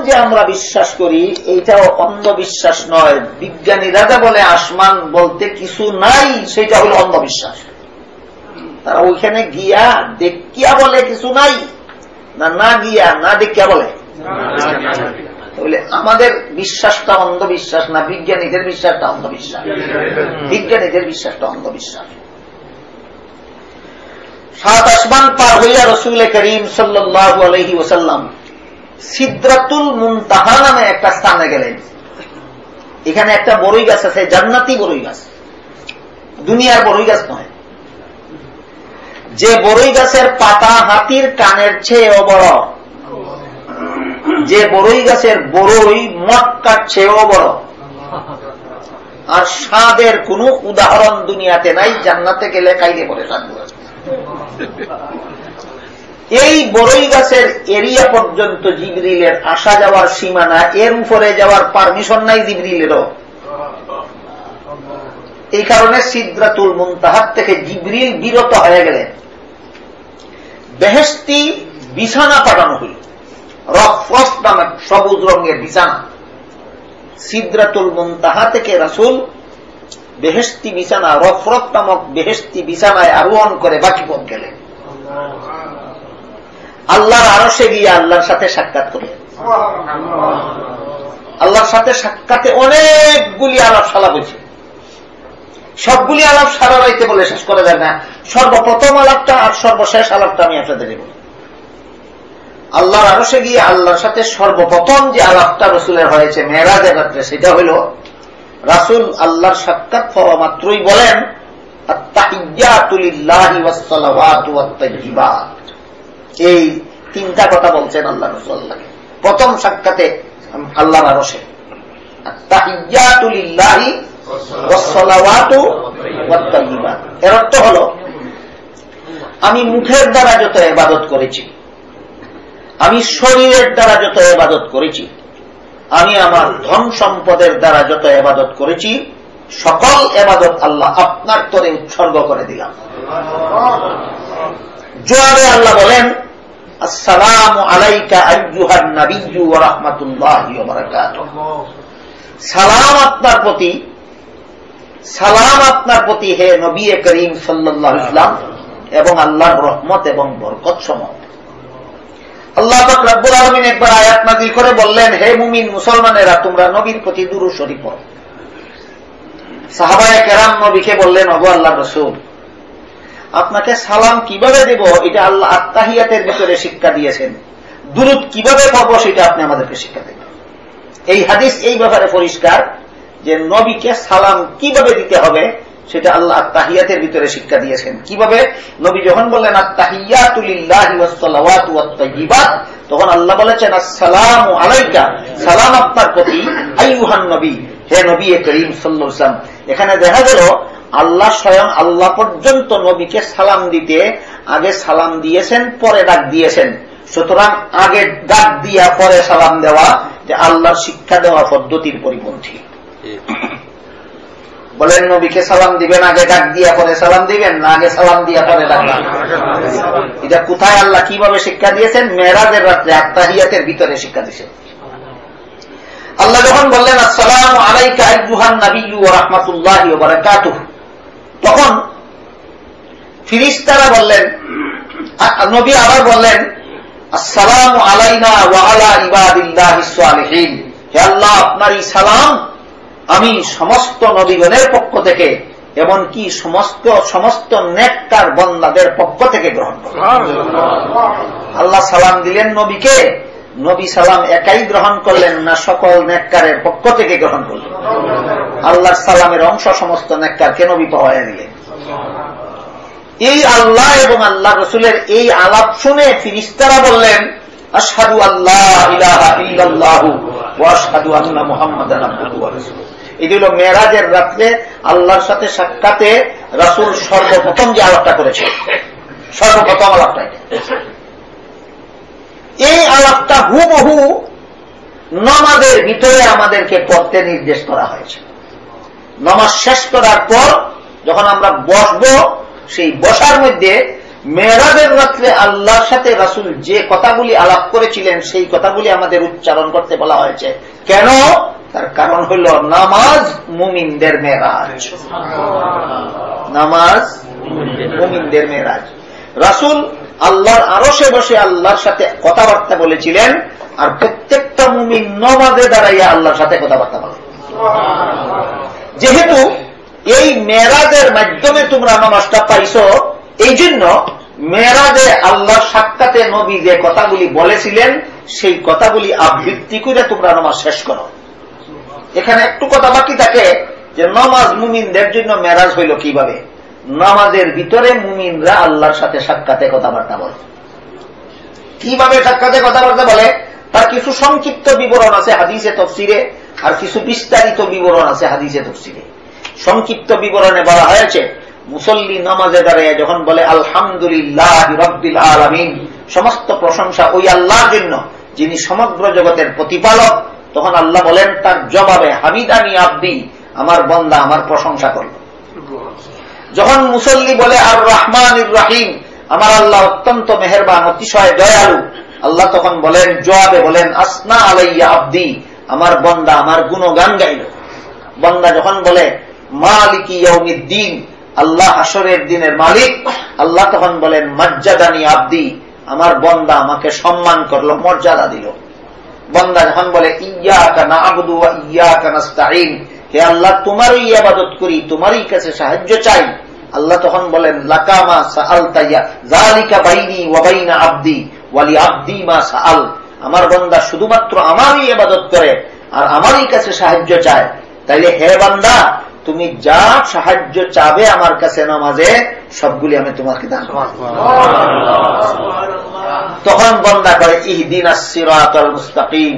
যে আমরা বিশ্বাস করি, এইটাও অন্ধবিশ্বাস নয়। বিজ্ঞানীরা যা বলে আসমান বলতে কিছু নাই সেটা হলো অন্ধবিশ্বাস। তারা ওইখানে গিয়া দেখিয়া বলে কিছু নাই, না না গিয়া, না দেখিয়া বলে। তাহলে আমাদের বিশ্বাসটা অন্ধবিশ্বাস, না বিজ্ঞানীদের বিশ্বাসটা অন্ধবিশ্বাস? বিজ্ঞানীদের বিশ্বাসটা অন্ধবিশ্বাস। সাত আসমান পার হইয়া রসুল করিম সাল্লাহ আলহি ওসাল্লাম সিদ্রাতুল মুনতাহা নামে একটা স্থানে গেলেন। এখানে একটা বড়ই গাছ আছে, জান্নাতি বড়ই গাছ। দুনিয়ার বড়ই গাছ নয়। যে বড়ই গাছের পাতা হাতির কানের চেয়েও বড়, যে বড়ই গাছের বড়ই মটকার চেয়েও বড়। আর স্বাদের কোন উদাহরণ দুনিয়াতে নাই, জান্নাতে গেলে কাইলে পরে স্বাদ এই বড়ই গাছের এরিয়া পর্যন্ত জিবরিলের আসা যাওয়ার সীমানা এর উপরে যাওয়ার পারমিশন নাই জিবরিলেরও। এই কারণে সিদ্রাতুল মুনতাহাত থেকে জিবরিল বিরত হয়ে গেলেন। বেহেস্তি বিছানা পাঠানো হইল। রফরফ নামে সবুজ রঙের বিছানা। সিদ্রাতুল মুনতাহা থেকে রাসুল বেহেস্তি বিছানা রফরফ নামক বেহেস্তি বিছানায় আরোহণ করে বাকি পথ গেলেন। আল্লাহর আরও সে গিয়ে আল্লাহর সাথে সাক্ষাৎ করলেন আল্লাহর সাথে সাক্ষাতে অনেকগুলি আলাপ সালাপ হয়েছে। সবগুলি আলাপ সারা রাইতে বলে শেষ করে দেয় না। সর্বপ্রথম আলাপটা আর সর্বশেষ আলাপটা আমি আপনাদের বলি আল্লাহর আরও সে গিয়ে আল্লাহর সাথে সর্বপ্রথম যে আলাপটা রসুলের হয়েছে, মেয়েরাজের রাত্রে, সেটা হইল রাসুল আল্লাহর সাক্ষাৎ হওয়া মাত্রই বলেন এই তিনটা কথা বলছেন আল্লাহ রসুল্লাহকে প্রথম সাক্ষাতে আরসে তাহিয়াতুলিল্লাহি এর অর্থ হল, আমি মুখের দ্বারা যত এবাদত করেছি, আমি শরীরের দ্বারা যত এবাদত করেছি, আমি আমার ধন সম্পদের দ্বারা যত এবাদত করেছি, সকল এবাদত আল্লাহ আপনার তরে উৎসর্গ করে দিলাম। জোয়াবে আল্লাহ বলেন, আসসালাম আলাইকা নাবিয়্যু ওয়া রাহমাতুল্লাহি সালাম আপনার প্রতি, সালাম আপনার প্রতি হে নবী করিম সাল্লাল্লাহু ইসলাম এবং আল্লাহর রহমত এবং বরকত সমূহ। আল্লাহ রব্বুল আলমিন একবার আয়াত নাজিল করে বললেন, হে মুমিন মুসলমানেরা, তোমরা নবীর প্রতি দুরু শরীফ সাহাবায় কেরাম নবীকে বললেন অবু আল্লাহ রসুল আপনাকে সালাম কীভাবে দেব? এটা আল্লাহ আত্মাহিয়াতের ভিতরে শিক্ষা দিয়েছেন। দুরুদ কীভাবে পাবো সেটা আপনি আমাদেরকে শিক্ষা দেবেন। এই হাদিস এই ব্যাপারে পরিষ্কার যে নবীকে সালাম কীভাবে দিতে হবে সেটা আল্লাহ আত্মাহিয়াতের ভিতরে শিক্ষা দিয়েছেন। কীভাবে? নবী যখন বললেন আত্মাহিয়াতুলিল্লাহ তখন আল্লাহ বলেছেন, আসসালাম আলাইকা সালাম আপনার প্রতি আইহান নবী হে নবী করিম সাল্লাম এখানে দেখা গেল আল্লাহ স্বয়ং আল্লাহ পর্যন্ত নবীকে সালাম দিতে, আগে সালাম দিয়েছেন, পরে ডাক দিয়েছেন। সুতরাং আগে ডাক দিয়া পরে সালাম দেওয়া, যে আল্লাহর শিক্ষা দেওয়া পদ্ধতির পরিপন্থী। বলেন, নবীকে সালাম দিবেন, আগে ডাক দিয়া পরে সালাম দিবেন, না আগে সালাম দিয়া পরে ডাক এটা কোথায় আল্লাহ কীভাবে শিক্ষা দিয়েছেন? মেয়েরাজের রাত্রে আত্মাহিয়াতের ভিতরে শিক্ষা দিয়েছেন। আল্লাহ যখন বললেন, আসসালাম আলাইকা আইয়ুহান নাবিয়্যু ওয়া রাহমাতুল্লাহি বারাকাতুহু। তখন ফিরিস্তারা বললেন নবী আবার বললেন আসসালাম আলাইনা ওয়া আলা ইবাদিল্লাহিস সালিহিন। হে আল্লাহ আপনার সালাম আমি সমস্ত নবীগণের পক্ষ থেকে এমনকি সমস্ত সমস্ত নেককার বন্দাদের পক্ষ থেকে গ্রহণ করি আল্লাহ সালাম দিলেন নবীকে। নবী সালাম একাই গ্রহণ করলেন না সকল নেককারের পক্ষ থেকে গ্রহণ করলেন? আল্লাহর সালামের অংশ সমস্ত নেককারকে নবী পাওয়া দিলেন। এই আল্লাহ এবং আল্লাহ রসুলের এই আলাপ শুনে ফিরিস্তারা বললেন আসাদু আল্লাহ আবদুহু ওয়া রাসূলুহু। এটি হল মেয়েরাজের রাত্রে আল্লাহর সাথে সাক্ষাতে রাসুল সর্বপ্রথম যে আলাপটা করেছে, সর্বপ্রথম আলাপটা এই আলাপটা হুবহু নমাজের ভিতরে আমাদেরকে পড়তে নির্দেশ করা হয়েছে। নমাজ শেষ করার পর যখন আমরা বসবো সেই বসার মধ্যে মেয়েরাজের রাত্রে আল্লাহর সাথে রাসুল যে কথাগুলি আলাপ করেছিলেন সেই কথাগুলি আমাদের উচ্চারণ করতে বলা হয়েছে। কেন? তার কারণ হল নামাজ মুমিনদের মেয়েরাজ। নামাজ মুমিনদের মেয়েরাজ। রাসুল আল্লাহর আরসে বসে আল্লাহর সাথে কথাবার্তা বলেছিলেন, আর প্রত্যেকটা মুমিন নমাজে দাঁড়াইয়া আল্লাহর সাথে কথাবার্তা বলে। যেহেতু এই মেয়েরাজের মাধ্যমে তোমরা নামাজটা পাইছ এই জন্য মেয়েরাজে আল্লাহর সাক্ষাতে নবী যে কথাগুলি বলেছিলেন, সেই কথাগুলি আবৃত্তি করে তোমরা নামাজ শেষ করো। এখানে একটু কথা বাকি থাকে যে, নমাজ মুমিনদের জন্য মেরাজ হইল কীভাবে? নামাজের ভিতরে মুমিনরা আল্লাহর সাথে সাক্ষাতে কথাবার্তা বলে। কীভাবে সাক্ষাতে কথাবার্তা বলে? তার কিছু সংক্ষিপ্ত বিবরণ আছে হাদিসে তফসিরে আর কিছু বিস্তারিত বিবরণ আছে হাদিসে তফসিরে সংক্ষিপ্ত বিবরণে বলা হয়েছে, মুসল্লি নামাজে দাঁড়িয়ে যখন বলে, আলহামদুলিল্লাহ রব্বিল আলমিন সমস্ত প্রশংসা ওই আল্লাহর জন্য, যিনি সমগ্র জগতের প্রতিপালক, তখন আল্লাহ বলেন, তার জবাবে হামিদানি আব্দি, আমার বন্দা আমার প্রশংসা করল যখন মুসল্লি বলে আর রহমান রাহিম আমার আল্লাহ অত্যন্ত মেহরবান, অতিশয় দয়ালু। আল্লাহ তখন বলেন, জবাবে বলেন, আসনা আলাইয়া আব্দি আমার বন্দা, আমার গুণগান গাইল। বন্দা যখন বলে, মালিকি ইয়ৌমিদ্দিন আল্লাহ আসরের দিনের মালিক, আল্লাহ তখন বলেন মর্যাদানি আব্দি আমার বন্দা আমাকে সম্মান করল, মর্যাদা দিল। বন্দা যখন বলে ইয়া কানা আবদু ইয়া কানাস্তাইন হে আল্লাহ, তোমারই আবাদত করি, তোমারই কাছে সাহায্য চাই। আল্লাহ তখন বলেন লাকামা সাআল তাইয়া জালিকা বাইনি ওয়াবাইনা আব্দি ওয়ালি আব্দি মা সাআল। আমার বন্দা শুধুমাত্র আমারই আবাদত করে আর আমারই কাছে সাহায্য চায়। তাইলে হে বান্দা, তুমি যা সাহায্য চাবে আমার কাছে নামাজে, সবগুলি আমি তোমাকে দান তখন বন্দা করে ইহদিন মুস্তাকিম,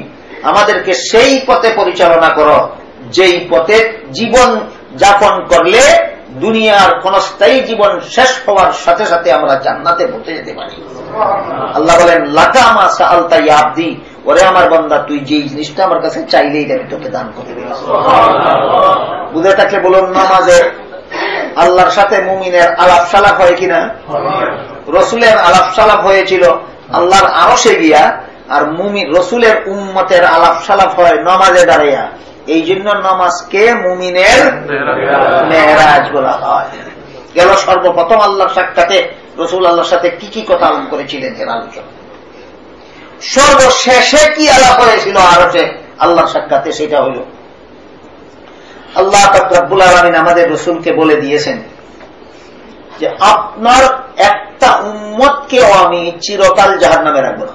আমাদেরকে সেই পথে পরিচালনা করো যেই পথে জীবন যাপন করলে দুনিয়ার ক্ষণস্থায়ী জীবন শেষ হওয়ার সাথে সাথে আমরা জান্নাতে পৌঁছে যেতে পারি। আল্লাহ বলেন লাকামা সালতাই আব্দি। ওরে আমার বন্দা, তুই যে জিনিসটা আমার কাছে চাইলেই আমি তোকে দান করে দিলাম বুঝে থাকলে বলুন নামাজে, আল্লাহর সাথে মুমিনের আলাপ সালাপ হয় কিনা? রসুলের আলাপ সালাপ হয়েছিল, আল্লাহর আরসে গিয়া, আর মুমিন, রসুলের উম্মতের আলাপ সালাপ হয় নমাজে দাঁড়াইয়া। এই জন্য নমাজকে মুমিনের মেহরাজ বলা হয়। গেল সর্বপ্রথম আল্লাহর সাক্ষাতে রসুল আল্লাহর সাথে কি কি কথা করেছিলেন এর আলোচনা। সর্বশেষে কি আলাপ হয়েছিল আরসে আল্লাহর সাক্ষাতে সেটা হইল আল্লাহ তকরাবুল আলমিন আমাদের রসুলকে বলে দিয়েছেন যে আপনার একটা উম্মতকেও আমি চিরকাল জাহার নামে রাখব না।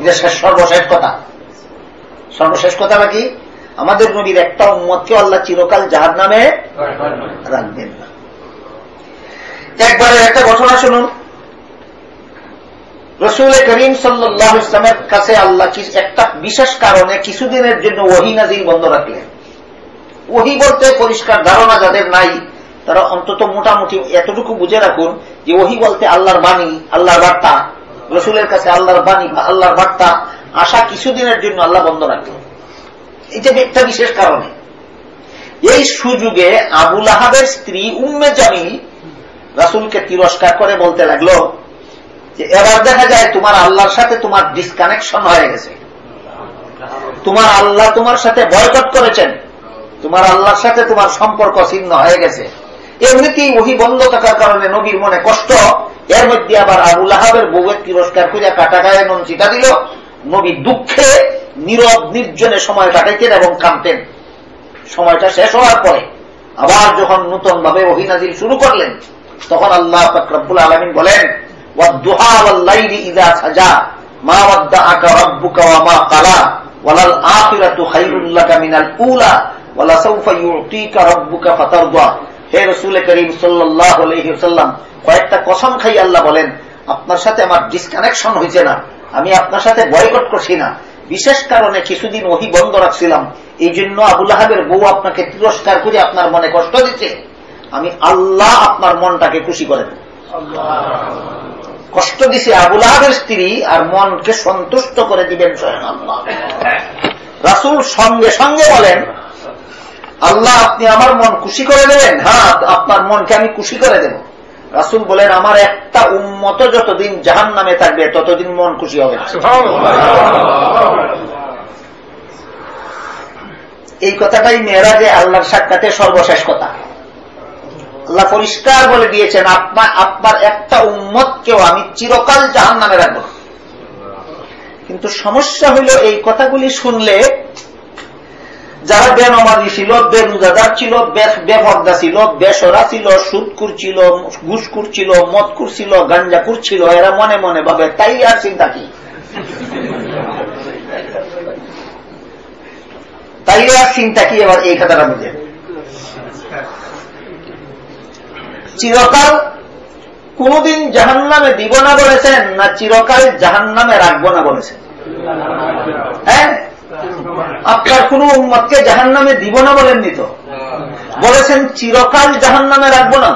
এটা সর্বশেষ কথা। সর্বশেষ কথা নাকি আমাদের নবীর একটা উম্মতকে আল্লাহ চিরকাল জাহার নামে রাখবেন না। একবারে একটা ঘটনা শুনুন। রসুল করিম সাল্লাহ ইসলামের কাছে আল্লাহ একটা বিশেষ কারণে কিছুদিনের জন্য ওহি নাজির বন্ধ রাখলেন। ওহি বলতে পরিষ্কার ধারণা যাদের নাই, তারা অন্তত মোটামুটি এতটুকু বুঝে রাখুন যে ওহি বলতে আল্লাহর বাণী, আল্লাহর বার্তা। রসুলের কাছে আল্লাহর বাণী বা আল্লাহর বার্তা আশা কিছুদিনের জন্য আল্লাহ বন্ধ রাখলেন এটা একটা বিশেষ কারণে। এই সুযোগে আবুল আহাবের স্ত্রী উম্মে জামিল রাসুলকে তিরস্কার করে বলতে লাগল যে, এবার দেখা যায় তোমার আল্লাহর সাথে তোমার ডিসকানেকশন হয়ে গেছে। তোমার আল্লাহ তোমার সাথে বয়কট করেছেন। তোমার আল্লাহর সাথে তোমার সম্পর্ক ছিন্ন হয়ে গেছে। এমনিতেই ওহি বন্ধ থাকার কারণে নবীর মনে কষ্ট। এর মধ্যে আবার আবুল আহাবের বউয়ের তিরস্কার খুঁজে কাটা গায়ে নুন চিটা দিল। নবী দুঃখে, নীরব, নির্জনে সময় কাটাইতেন এবং কামতেন সময়টা শেষ হওয়ার পরে আবার যখন নতুন ভাবে অহিনাজিল শুরু করলেন, তখন আল্লাহ ফকরাবুল আলমিন বলেন কয়েকটা কসম খাই আল্লাহ বলেন, আপনার সাথে আমার ডিসকানেকশন হয়েছে না। আমি আপনার সাথে বয়কট করছি না। বিশেষ কারণে কিছুদিন ওহি বন্ধ রাখছিলাম। এই জন্য আবুল আহাবের বউ আপনাকে তিরস্কার করে আপনার মনে কষ্ট দিচ্ছে। আমি আল্লাহ আপনার মনটাকে খুশি করে দেব। কষ্ট দিছে আবুল আহাবের স্ত্রী আর মনকে সন্তুষ্ট করে দিবেন স্বয়ং আল্লাহ। রাসুল সঙ্গে সঙ্গে বলেন, আল্লাহ আপনি আমার মন খুশি করে দেবেন? হ্যাঁ আপনার মনকে আমি খুশি করে দেব। রাসুল বলেন আমার একটা উন্মত যতদিন জাহান নামে থাকবে ততদিন মন খুশি হবে এই কথাটাই মেয়েরা যে আল্লাহর সাক্ষাতে সর্বশেষ কথা। আল্লাহ পরিষ্কার বলে দিয়েছেন আপনার আপনার একটা উম্মতকেও আমি চিরকাল জাহান নামে রাখব। কিন্তু সমস্যা হইল এই কথাগুলি শুনলে যারা বেনমাজি ছিল বেরুজাদার ছিল বেফর্দা ছিল, বেসরা ছিল সুদকুর ছিল ঘুসকুর ছিল মদকুর ছিল গাঞ্জাকুর ছিল, এরা মনে মনে ভাবে, তাই আর চিন্তা কি? তাই আর চিন্তা কি এবার এই কথাটা বুঝেন চিরকাল কোনদিন জাহান নামে দিব না বলেছেন, না চিরকাল জাহান নামে রাখব না বলেছেন। হ্যাঁ? আপনার কোন উম্মতকে জাহান নামে দিব না বলেননি তো? বলেছেন চিরকাল জাহান নামে রাখব না।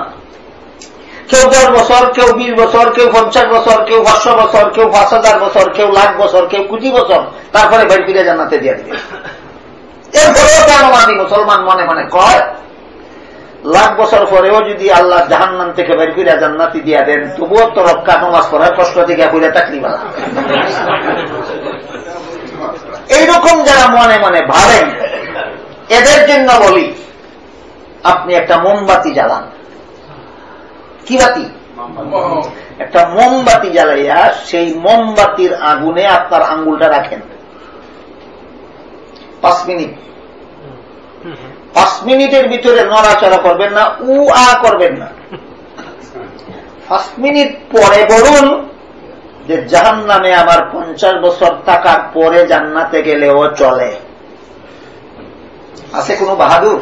কেউ দশ বছর কেউ বিশ বছর কেউ পঞ্চাশ বছর কেউ পাঁচশো বছর কেউ পাঁচ হাজার বছর কেউ লাখ বছর কেউ কোটি বছর তারপরে বাড়ি ফিরে জানাতে দিয়ে দিবে। এরপরেও কেন মানি মুসলমান মনে মনে কয় লাখ বছর পরেও যদি আল্লাহ জাহান্নাম থেকে বের ফিরে জান্নাতি দিয়া দেন তবুও তো রক্ষা নমাজ পড়ার কষ্ট থেকে ফিরে থাকলি এইরকম যারা মনে মনে ভাবেন, এদের জন্য বলি, আপনি একটা মোমবাতি জ্বালান। কি বাতি? একটা মোমবাতি জ্বালাইয়া সেই মোমবাতির আগুনে আপনার আঙ্গুলটা রাখেন। পাঁচ মিনিট। পাঁচ মিনিটের ভিতরে নড়াচড়া করবেন না উ আ করবেন না। পাঁচ মিনিট পরে বলুন যে জাহান নামে আমার পঞ্চাশ বছর টাকার পরে জান্নাতে গেলেও চলে। আছে কোনো বাহাদুর?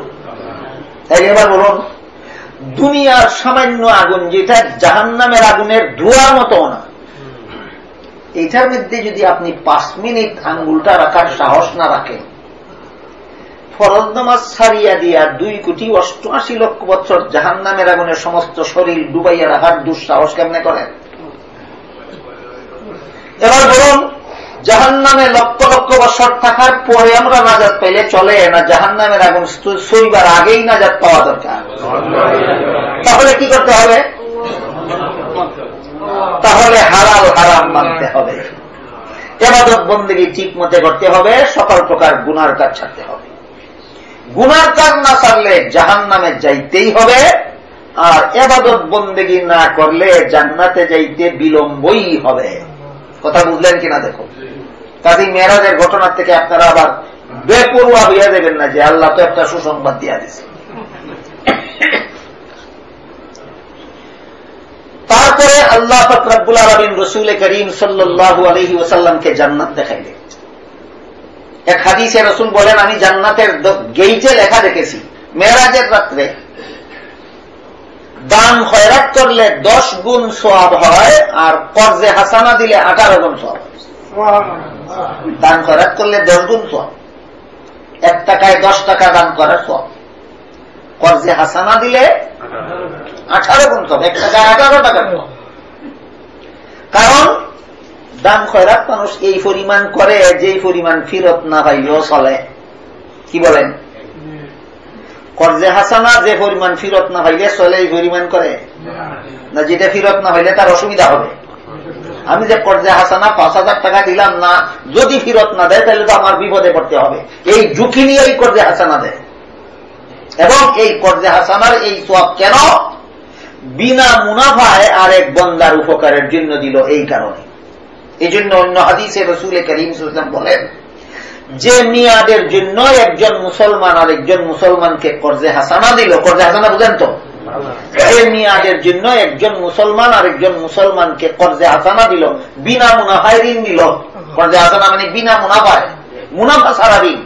তাই এবার বলুন, দুনিয়ার সামান্য আগুন যেটা জাহান নামের আগুনের ধোয়ার মতো না। এইটার মধ্যে যদি আপনি পাঁচ মিনিট আঙ্গুলটা রাখার সাহস না রাখেন, ফরজ নামাজ ছাড়িয়া দিয়া দুই কোটি অষ্টআশি লক্ষ বছর জাহান নামের আগুনের সমস্ত শরীর ডুবাইয়া রাখার দুঃসাহস কেমনে করেন? এবার বলুন জাহান নামে লক্ষ লক্ষ বছর থাকার পরে আমরা নাজাদ পেলে চলে, না জাহান নামের আগুন সইবার আগেই নাজাদ পাওয়া দরকার? তাহলে কি করতে হবে? তাহলে হালাল, হারাম মানতে হবে। এবাদত বন্দী ঠিক মতে করতে হবে, সকল প্রকার গুনার কাজ ছাড়তে হবে। গুনার কাজ না ছাড়লে জাহান নামে যাইতেই হবে, আর এবাদত বন্দেগি না করলে জান্নাতে যাইতে বিলম্বই হবে। কথা বুঝলেন কিনা দেখো। কাজী মেয়েরাজের ঘটনার থেকে আপনারা আবার বেপরুয়া হইয়া দেবেন না যে আল্লাহ তো একটা সুসংবাদ দিয়া দিছে। তারপরে আল্লাহ ফকরাবুল আলমিন রসুল করিম সাল্লু আলহি ওসাল্লামকে জান্নাত দেখাইলেন। এক হাদিসে রসুল বলেন, আমি জান্নাতের গেইটে লেখা দেখেছি মেয়েরাজের রাত্রে দান খয়রাত করলে দশ গুণ সোয়াব হয়, আর কর্জে হাসানা দিলে আঠারো গুণ সোয়াব। দান খয়রাত করলে দশ গুণ সোয়াব। এক টাকায় দশ টাকা দান করার সোয়াব। কর্জে হাসানা দিলে আঠারো গুণ সোয়াব। এক টাকায় আঠারো টাকা কারণ দান খয়রাত মানুষ এই পরিমাণ করে, যেই পরিমাণ ফিরত না পাইলেও চলে। কি বলেন? কর্জে হাসানা যে পরিমাণ ফিরত না পাইলে চলে পরিমাণ করে। না, যেটা ফিরত না হইলে তার অসুবিধা হবে। আমি যে কর্জে হাসানা পাঁচ হাজার টাকা দিলাম না, যদি ফিরত না দেয়, তাহলে তো আমার বিপদে পড়তে হবে। এই ঝুঁকি নিয়ে এই কর্জে হাসানা দেয়। এবং এই কর্জে হাসানার এই সব কেন? বিনা মুনাফায় আরেক বন্দার উপকারের জন্য দিল এই কারণে। এই জন্য অন্য হাদিসে রসুল করিম সুলতাম বলেন যে মিয়াদের জন্য একজন মুসলমান আর একজন মুসলমানকে কর্জে হাসানা দিল কর্জে হাসানা বুঝেন তো? যে মিয়াদের জন্য একজন মুসলমান আর একজন মুসলমানকে কর্জে হাসানা দিল বিনা মুনাফায় ঋণ দিল। কর্জে হাসানা মানে বিনা মুনাফায় মুনাফা সারা ঋণ।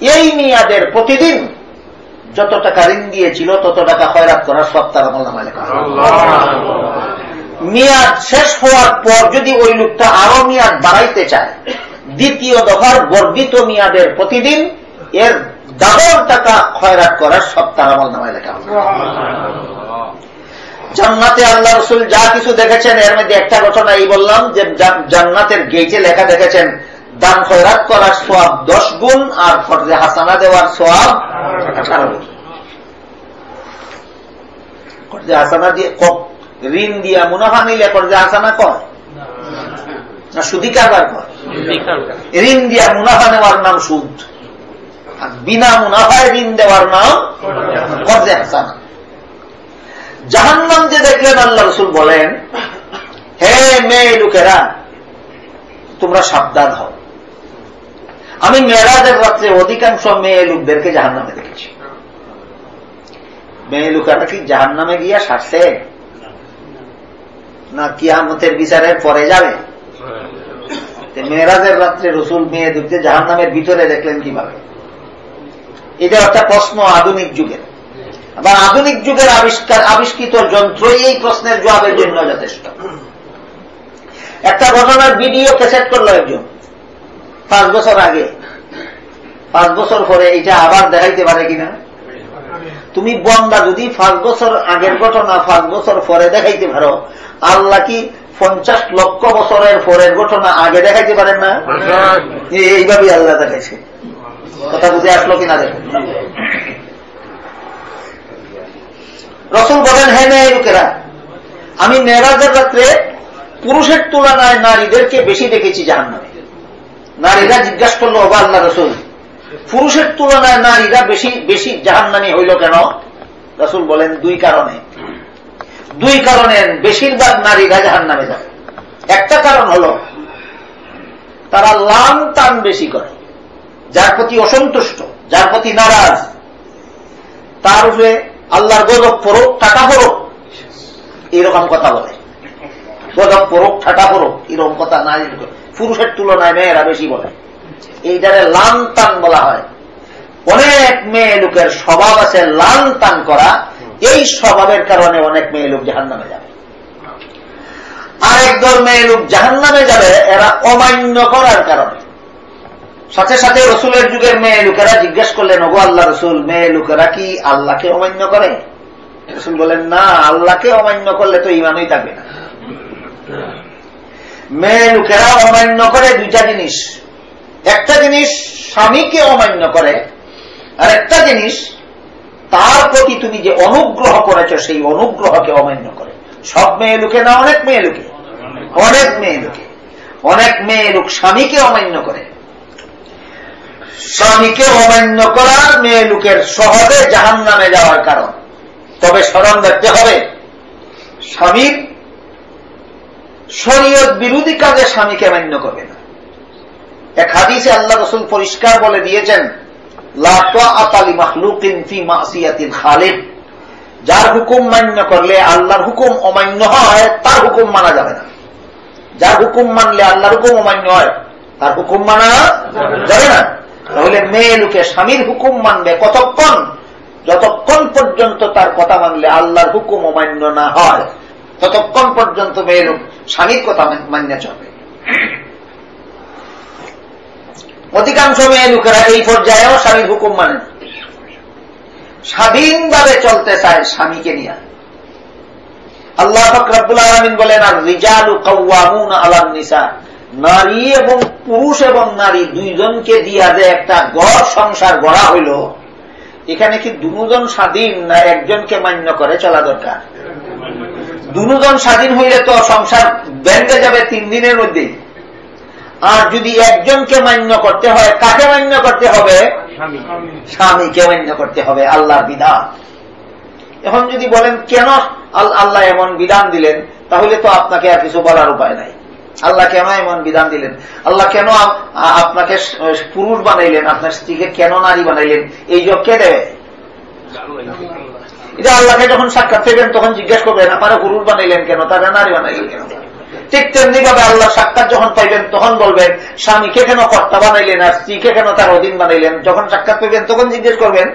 এই মিয়াদের প্রতিদিন যত টাকা ঋণ দিয়েছিল তত টাকা খয়রাত করার সব তারা মোল্লামায় লেখা মেয়াদ শেষ হওয়ার পর যদি ওই লোকটা আরও মেয়াদ বাড়াইতে চায় দ্বিতীয় দফার বর্ধিত মেয়াদের প্রতিদিন এর ডাবল টাকা খয়রাত করার সব তারা আমল নামায় লেখা জান্নাতে আল্লাহ রসুল যা কিছু দেখেছেন, এর মধ্যে একটা ঘটনা এই বললাম যে জান্নাতের গেটে লেখা দেখেছেন, দান খয়রাত করার সোয়াব দশ গুণ আর ফরজে হাসানা দেওয়ার সোয়াব আঠারো গুণ। কর্জে হাসানা দিয়ে ঋণ দিয়া মুনাফা নিলে কর্জে হাসানা কর না সুদি কারবার কর ঋণ দিয়া মুনাফা নেওয়ার নাম সুদ। আর বিনা মুনাফায় ঋণ দেওয়ার নাম কর্জে হাসানা। জাহান্নাম যে দেখলেন, আল্লাহ রসুল বলেন, হে মেয়ে লোকেরা, তোমরা সাবধান হও। আমি মেয়েরাজের রাত্রে অধিকাংশ মেয়ে লোকদেরকে জাহান নামে দেখেছি। মেয়ে লোকেরা কি জাহান নামে গিয়া সারছে? না কিয়ামতের বিচারের পরে যাবে? মেয়েরাজের রাত্রে রসুল মেয়ে দেখতে জাহান নামের ভিতরে দেখলেন কীভাবে? এটা একটা প্রশ্ন আধুনিক যুগের। আবার আধুনিক যুগের আবিষ্কার, আবিষ্কৃত যন্ত্রই এই প্রশ্নের জবাবের জন্য যথেষ্ট। একটা ঘটনার ভিডিও ক্যাসেট করল একজন। পাঁচ বছর আগে। পাঁচ বছর পরে এটা আবার দেখাইতে পারে কিনা? তুমি বন্দা যদি পাঁচ বছর আগের ঘটনা পাঁচ বছর পরে দেখাইতে পারো, আল্লাহ কি পঞ্চাশ লক্ষ বছরের পরের ঘটনা আগে দেখাইতে পারেন না? এইভাবেই আল্লাহ দেখাইছে। কথা বুঝে আসলো কিনা দেখেন। রসুল বলেন হ্যাঁ মেয়ে লোকেরা আমি মেয়েরাজের রাত্রে পুরুষের তুলনায় নারীদেরকে বেশি দেখেছি জাহান নামে নারীরা জিজ্ঞাসা করল ওবা আল্লাহ রসুল পুরুষের তুলনায় নারীরা বেশি বেশি জাহান্নামি হইল কেন? রসুল বলেন দুই কারণে। দুই কারণে বেশিরভাগ নারীরা জাহান নামে যায়। একটা কারণ হল, তারা লাম টান বেশি করে, যার প্রতি অসন্তুষ্ট, যার প্রতি নারাজ। তার উপরে আল্লাহর গজব পড়ুক টাকা পড়ুক, এরকম কথা বলে। গজব পড়ুক, ঠাটা পড়ুক, এরকম কথা নারী পুরুষের তুলনায় মেয়েরা বেশি বলে। এই এইটারে লান টান বলা হয়। অনেক মেয়ে লোকের স্বভাব আছে লান টান করা এই স্বভাবের কারণে অনেক মেয়ে লোক জাহান নামে যাবে। আর একদল মেয়ে লোক জাহান নামে যাবে, এরা অমান্য করার কারণে। সাথে সাথে রসুলের যুগের মেয়ে লোকেরা জিজ্ঞেস করলেন, ওগো আল্লাহ রসুল, মেয়ে লোকেরা কি আল্লাহকে অমান্য করে? রসুল বলেন না, আল্লাহকে অমান্য করলে তো ইমানই থাকবে না। মেয়ে লোকেরা অমান্য করে দুইটা জিনিস। একটা জিনিস স্বামীকে অমান্য করে আর একটা জিনিস তার প্রতি তুমি যে অনুগ্রহ করেছ, সেই অনুগ্রহকে অমান্য করে। সব মেয়ে লোকে না, অনেক মেয়ে লোকে? অনেক মেয়ে লোকে। অনেক মেয়ে লোক স্বামীকে অমান্য করে। স্বামীকে অমান্য করার মেয়ে লোকের সহজে জাহান নামে যাওয়ার কারণ। তবে স্মরণ রাখতে হবে, স্বামীর শরীয়ত বিরোধী কাজে স্বামীকে মান্য করবে না। এক হাদিসে আল্লাহ রসুল পরিষ্কার বলে দিয়েছেন যার হুকুম মান্য করলে আল্লাহর হুকুম অমান্য হয়, তার হুকুম মানা যাবে না। যার হুকুম মানলে আল্লাহর হুকুম অমান্য হয়, তার হুকুম মানা যাবে না। তাহলে মেয়ে লোকে স্বামীর হুকুম মানবে কতক্ষণ? যতক্ষণ পর্যন্ত তার কথা মানলে আল্লাহর হুকুম অমান্য না হয়, ততক্ষণ পর্যন্ত মেয়ে লোক স্বামীর কথা মান্য চলবে অধিকাংশ মেয়ে লোকেরা এই পর্যায়েও স্বামীর হুকুম মানে। স্বাধীনভাবে চলতে চায় স্বামীকে নিয়ে। আল্লাহ ফকরাবুল আলমিন বলেন, আর রিজালু কৌয়ামুন আলাম নিসা। নারী এবং পুরুষ এবং নারী দুইজনকে দিয়া যে একটা গড় সংসার গড়া হইল, এখানে কি দুজন স্বাধীন না একজনকে মান্য করে চলা দরকার? দুজন স্বাধীন হইলে তো সংসার ব্যাংকে যাবে তিন দিনের মধ্যে আর যদি একজনকে মান্য করতে হয় কাকে মান্য করতে হবে? স্বামীকে। মান্য করতে হবে আল্লাহর বিধান। এখন যদি বলেন কেন আল্লাহ এমন বিধান দিলেন তাহলে তো আপনাকে আর কিছু বলার উপায় নাই। আল্লাহ কেন এমন বিধান দিলেন? আল্লাহ কেন আপনাকে পুরুষ বানাইলেন আপনার স্ত্রীকে কেন নারী বানাইলেন? এই যোগ কে দেবে? এটা আল্লাহকে যখন সাক্ষাৎ পেবেন তখন জিজ্ঞেস করবেন আমার পুরুষ বানাইলেন কেন? তারা নারী বানাইলেন কেন? ঠিক তেমনি ভাবে আল্লাহ সাক্ষাৎ যখন পাইবেন, তখন বলবেন, স্বামীকে কেন কর্তা বানাইলেন আর স্ত্রীকে কেন তার অধীন বানাইলেন? যখন সাক্ষাৎ পাইবেন, তখন জিজ্ঞেস করবেন,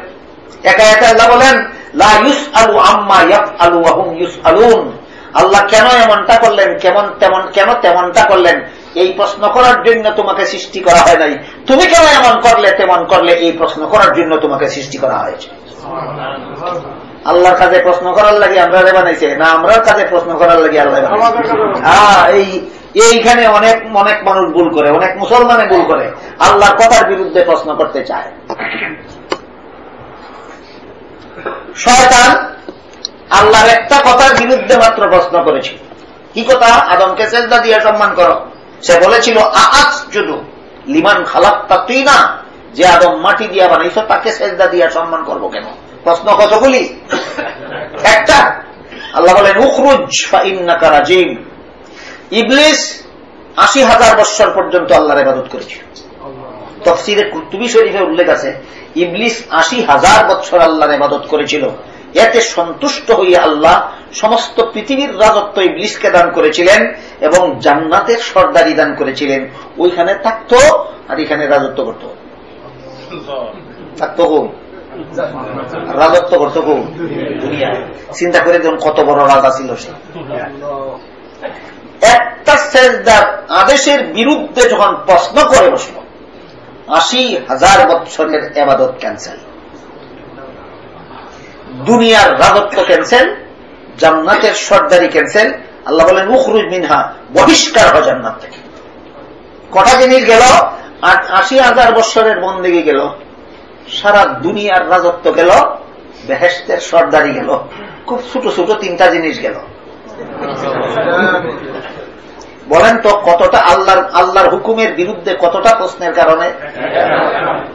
একা একা আল্লাহ বলেন, লা ইউস আলু আম্মা ইয়াফ আলু আহুম ইউস আলুন আল্লাহ কেন এমনটা করলেন, কেমন তেমন, কেন তেমনটা করলেন? এই প্রশ্ন করার জন্য তোমাকে সৃষ্টি করা হয় নাই। তুমি কেন এমন করলে, তেমন করলে এই প্রশ্ন করার জন্য তোমাকে সৃষ্টি করা হয়েছে। আল্লাহর কাছে প্রশ্ন করার লাগে আমরা রে বানাইছে। না আমরার কাছে প্রশ্ন করার লাগে আল্লাহ এই এইখানে অনেক অনেক মানুষ ভুল করে অনেক মুসলমানে ভুল করে। আল্লাহর কথার বিরুদ্ধে প্রশ্ন করতে চায়। শয়তান আল্লাহর একটা কথার বিরুদ্ধে মাত্র প্রশ্ন করেছিল কি কথা? আদমকে চেষ্টা দিয়ে সম্মান করো। সে বলেছিল আজ জুদু লিমান খালাক্তা তুই না যে আদম মাটি দিয়া বানাইছ তাকে সেজদা দিয়া সম্মান করব কেন? প্রশ্ন কতগুলি? একটা আল্লাহ বলেন উখরুজ রাজিম। ইবলিস আশি হাজার বৎসর পর্যন্ত আল্লাহর ইবাদত করেছিল। তফসিরে কুতুবি শরীফে উল্লেখ আছে ইবলিস আশি হাজার বৎসর আল্লাহর ইবাদত করেছিল। এতে সন্তুষ্ট হইয়া আল্লাহ সমস্ত পৃথিবীর রাজত্ব ইবলিসকে দান করেছিলেন এবং জান্নাতের সর্দারি দান করেছিলেন। ওইখানে থাকত আর এখানে রাজত্ব করত। থাকতো কোন রাজত্ব করতো কোন? দুনিয়ায়। চিন্তা করে দেখুন কত বড় রাজা ছিল সে। একটা সেজদার আদেশের বিরুদ্ধে যখন প্রশ্ন করে বসল, আশি হাজার বৎসরের এবাদত ক্যান্সেল দুনিয়ার রাজত্ব ক্যান্সেল জান্নাতের সর্দারি ক্যান্সেল আল্লাহ বলেন, উখরুজ মিনহা, বহিষ্কার হয় জান্নাত থেকে। কটা জিনিস গেল? আশি হাজার বৎসরের বন্দেগি গেল। সারা দুনিয়ার রাজত্ব গেল বেহেস্তের সর্দারি গেল, খুব ছোট ছোট তিনটা জিনিস গেল। বলেন তো, কতটা আল্লাহর আল্লাহর হুকুমের বিরুদ্ধে কতটা প্রশ্নের কারণে?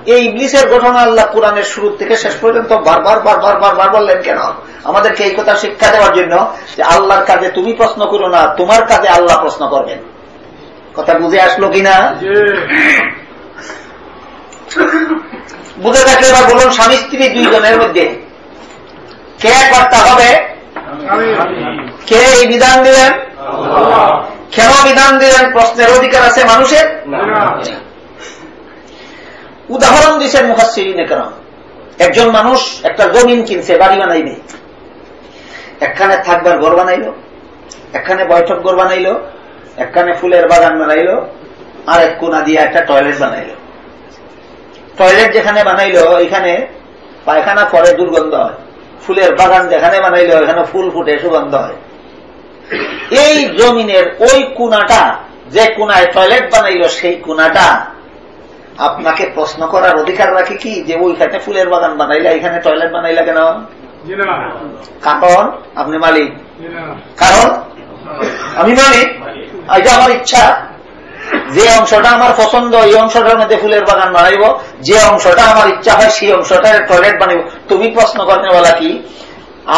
এই ইংলিশের ঘটনা আল্লাহ কোরআনের শুরু থেকে শেষ পর্যন্ত বারবার বারবার বারবার বললেন কেন? আমাদেরকে এই কথা শিক্ষা দেওয়ার জন্য যে আল্লাহর কাজে তুমি প্রশ্ন করো না, তোমার কাজে আল্লাহ প্রশ্ন করবেন। কথা বুঝে আসলো কিনা? বুঝে থাকলে এবার বলুন স্বামী স্ত্রী দুইজনের মধ্যে কে কর্তা হবে? কে এই বিধান দিলেন? কেন বিধান দিলেন? প্রশ্নের অধিকার আছে মানুষের? উদাহরণ দিচ্ছেন মুখাশ্রী কেন একজন মানুষ একটা জমিন কিনছে বাড়ি বানাইবে। একখানে থাকবার ঘর বানাইল একখানে বৈঠক ঘর বানাইল একখানে ফুলের বাগান বানাইল আর এক কোনা দিয়ে একটা টয়লেট বানাইল। টয়লেট যেখানে বানাইল এখানে পায়খানা পরে দুর্গন্ধ হয়। ফুলের বাগান যেখানে বানাইল এখানে ফুল ফুটে সুগন্ধ হয়। এই জমিনের ওই কুনাটা যে কুনায় টয়লেট বানাইল সেই কুনাটা আপনাকে প্রশ্ন করার অধিকার রাখে কি? যে ওইখানে ফুলের বাগান বানাইলা এখানে টয়লেট বানাইলা কেন? কারণ? আপনি মালিক। কারণ? আমি মালিক। এটা আমার ইচ্ছা। যে অংশটা আমার পছন্দ, এই অংশটার মধ্যে ফুলের বাগান বানাইব। যে অংশটা আমার ইচ্ছা হয়, সেই অংশটা টয়লেট বানাইব। তুমি প্রশ্ন করতে বলা কি?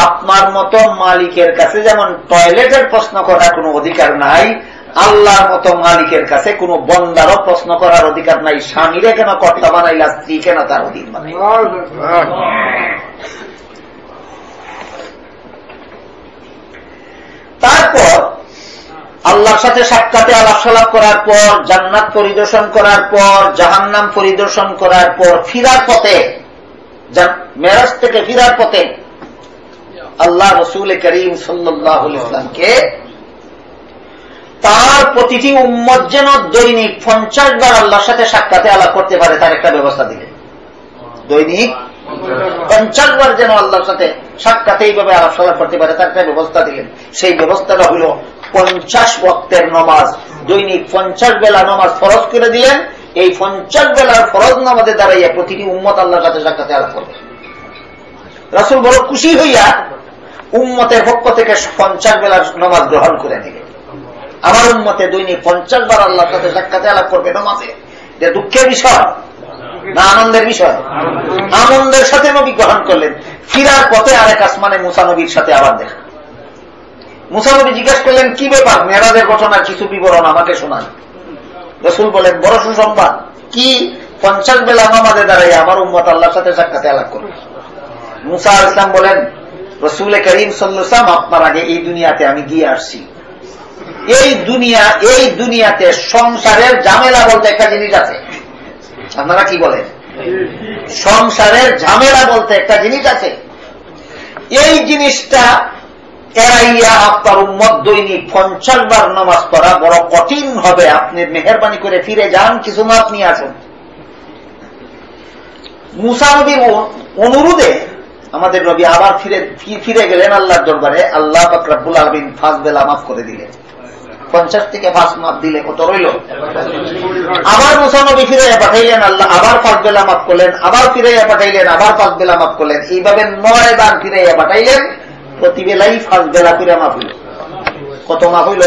আপনার মতো মালিকের কাছে যেমন টয়লেটের প্রশ্ন করার কোন অধিকার নাই, আল্লাহর মতো মালিকের কাছে কোন বন্দারও প্রশ্ন করার অধিকার নাই। স্বামীরে কেন কর্তা বানাইলা, স্ত্রী কেন তার অধীন তারপর আল্লাহর সাথে সাক্ষাতে আলাপ সালাপ করার পর, জান্নাত পরিদর্শন করার পর, জাহান্নাম পরিদর্শন করার পর ফিরার পথে মেরাজ থেকে ফিরার পথে আল্লাহ রসুল করিম সাল্লাহ ইসলামকে তার প্রতিটি উম্মত যেন দৈনিক পঞ্চাশ বার আল্লাহর সাথে সাক্ষাতে আলাপ করতে পারে, তার একটা ব্যবস্থা দিলে দৈনিক পঞ্চাশ বার যেন আল্লাহর সাথে সাক্ষাতে এইভাবে আলাপ সালাপ করতে পারে, তার একটা ব্যবস্থা দিলেন। সেই ব্যবস্থাটা হল পঞ্চাশ বক্তের নমাজ। দৈনিক পঞ্চাশ বেলা নমাজ ফরজ করে দিলেন এই পঞ্চাশ বেলার ফরজ নামাজে দাঁড়াইয়া প্রতিটি উম্মত আল্লাহর সাথে সাক্ষাতে আলাপ করবে। রাসুল বড় খুশি হইয়া উম্মতের পক্ষ থেকে পঞ্চাশ বেলার নমাজ গ্রহণ করে নিবে আমার উম্মতে দৈনিক পঞ্চাশ বার আল্লাহর সাথে সাক্ষাতে আলাপ করবে নমাজে। যে দুঃখের বিষয় না আনন্দের বিষয়? আনন্দের সাথে নবী গ্রহণ করলেন। ফিরার পথে আরেক আসমানে মুসানবীর সাথে আবার দেখা। মুসানবী জিজ্ঞেস করলেন, কি ব্যাপার? মেয়েরাজের ঘটনার কিছু বিবরণ আমাকে শোনান। রসুল বলেন বড় সুসংবাদ। কি? পঞ্চাশ বেলা নামাজে দাঁড়াই আমার উম্মত আল্লাহর সাথে সাক্ষাতে আলাপ করবে। মুসা ইসলাম বলেন, রসুল করিম সাল্লাম আপনার আগে এই দুনিয়াতে আমি গিয়ে আসছি। এই দুনিয়া, এই দুনিয়াতে সংসারের ঝামেলা বলতে একটা জিনিস আছে। আপনারা কি বলেন? সংসারের ঝামেলা বলতে একটা জিনিস আছে। এই জিনিসটা এরাইয়া আপনার উম্মত দৈনিক পঞ্চাশ বার নামাজ পড়া বড় কঠিন হবে। আপনি মেহরবানি করে ফিরে যান, কিছু মাপ নিয়ে আসুন। মুসানবীর অনুরোধে আমাদের রবি আবার ফিরে ফিরে গেলেন আল্লাহর দরবারে। আল্লাহ ফকরাবুল আলমিন ফাঁস বেলা মাফ করে দিলেন। পঞ্চাশ থেকে পাঁচ মাপ দিলে কত রইল? আবার মুসানবী ফিরে পাঠাইলেন, আল্লাহ আবার পাঁচ বেলা মাফ করলেন, আবার ফিরাইয়া পাঠাইলেন, আবার পাঁচ বেলা মাফ করলেন। এইভাবে নয় বার ফিরাইয়া পাঠাইলেন। প্রতি বেলাই ফার্স্ট বেলা করে মাফ হইল। কত মাফ হইল?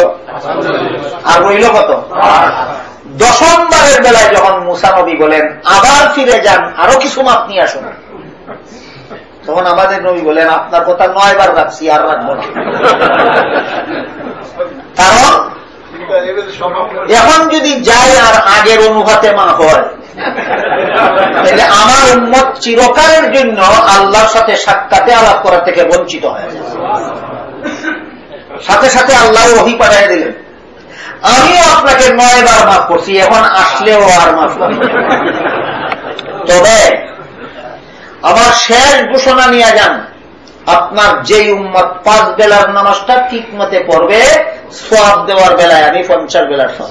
আর রইল কত? দশমবারের বেলায় যখন মুসানবী বলেন আবার ফিরে যান আরও কিছু মাপ নিয়ে আসুন। তখন আমাদের নবী বলেন আপনার কথা নয়বার রাখছি আর রাখব না। কারণ এখন যদি যায় আর আগের অনুপাতে মা হয় তাহলে আমার উন্মত চিরকালের জন্য আল্লাহর সাথে সাক্ষাতে আলাপ করা থেকে বঞ্চিত হয়ে। যায় সাথে সাথে আল্লাহ ওহি পাঠাই দিলেন। আমিও আপনাকে নয়বার মাফ করছি, এখন আসলেও আর মাফ তবে আমার শেষ ঘোষণা নিয়ে যান। আপনার যেই উম্মত পাঁচ বেলার নামাজটা ঠিক মতে পড়বে সব দেওয়ার বেলায় আমি পঞ্চাশ বেলার সব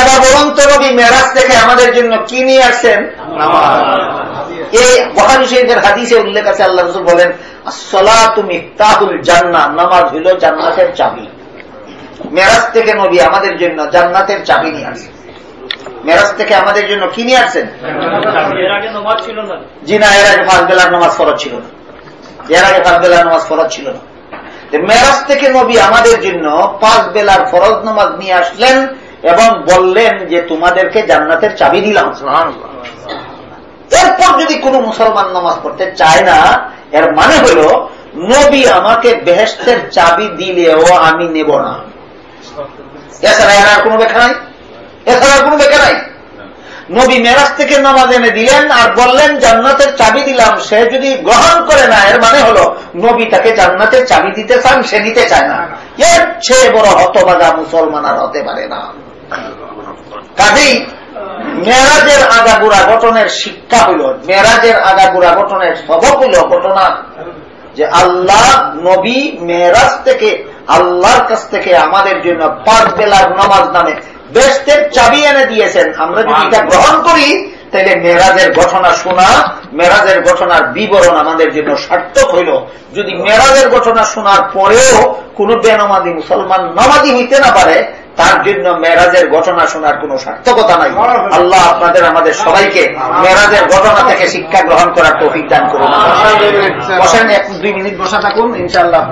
এবার বলুন তো নবী মেরাজ থেকে আমাদের জন্য কি নিয়ে আসছেন? এই বহান শহীদের হাদিসে উল্লেখ আছে আল্লাহ রসুল বলেন সলা তুমি তাহুল জান্না নামাজ হইল জান্নাতের চাবি। মেরাজ থেকে নবী আমাদের জন্য জান্নাতের চাবি নিয়ে আসছেন। মেরাজ থেকে আমাদের জন্য কি নিয়ে আসছেন? জি না এর আগে পাঁচ বেলার নামাজ ফরজ ছিল না। এর আগে পাঁচ বেলার নামাজ ফরজ ছিল না। মেরাজ থেকে নবী আমাদের জন্য পাঁচ বেলার ফরজ নামাজ নিয়ে আসলেন। এবং বললেন যে তোমাদেরকে জান্নাতের চাবি দিলাম। এরপর যদি কোনো মুসলমান নামাজ পড়তে চায় না এর মানে হল নবী আমাকে বেহেস্তের চাবি দিলেও আমি নেব না। এছাড়া এর আর কোনো ব্যাখ্যা নাই? এছাড়া কোনো ব্যাখ্যা নাই? নবী মেরাজ থেকে নামাজ এনে দিলেন আর বললেন জান্নাতের চাবি দিলাম। সে যদি গ্রহণ করে না এর মানে হলো নবী তাকে জান্নাতের চাবি দিতে চান সে নিতে চায় না। এর চেয়ে বড় হতবাগা মুসলমান আর হতে পারে না। কাজেই মেরাজের আগাগুড়া গঠনের শিক্ষা হইল মেরাজের আগাগুড়া গঠনের সবক হইল ঘটনা যে আল্লাহ নবী মেরাজ থেকে আল্লাহর কাছ থেকে আমাদের জন্য পাঁচ বেলার নমাজ নামে বেস্টের চাবি এনে দিয়েছেন। আমরা যদি এটা গ্রহণ করি তাহলে মেরাজের ঘটনা শোনা মেরাজের ঘটনার বিবরণ আমাদের জন্য সার্থক হইল। যদি মেরাজের ঘটনা শোনার পরেও কোন বেনামাদি মুসলমান নামাজি হইতে না পারে তার জন্য মেরাজের ঘটনা শোনার কোন সার্থকতা নাই। আল্লাহ আপনাদের, আমাদের সবাইকে মেরাজের ঘটনা থেকে শিক্ষা গ্রহণ করার তৌফিক দান করুন। বসেন এক, দুই মিনিট বসা থাকুন ইনশাল্লাহ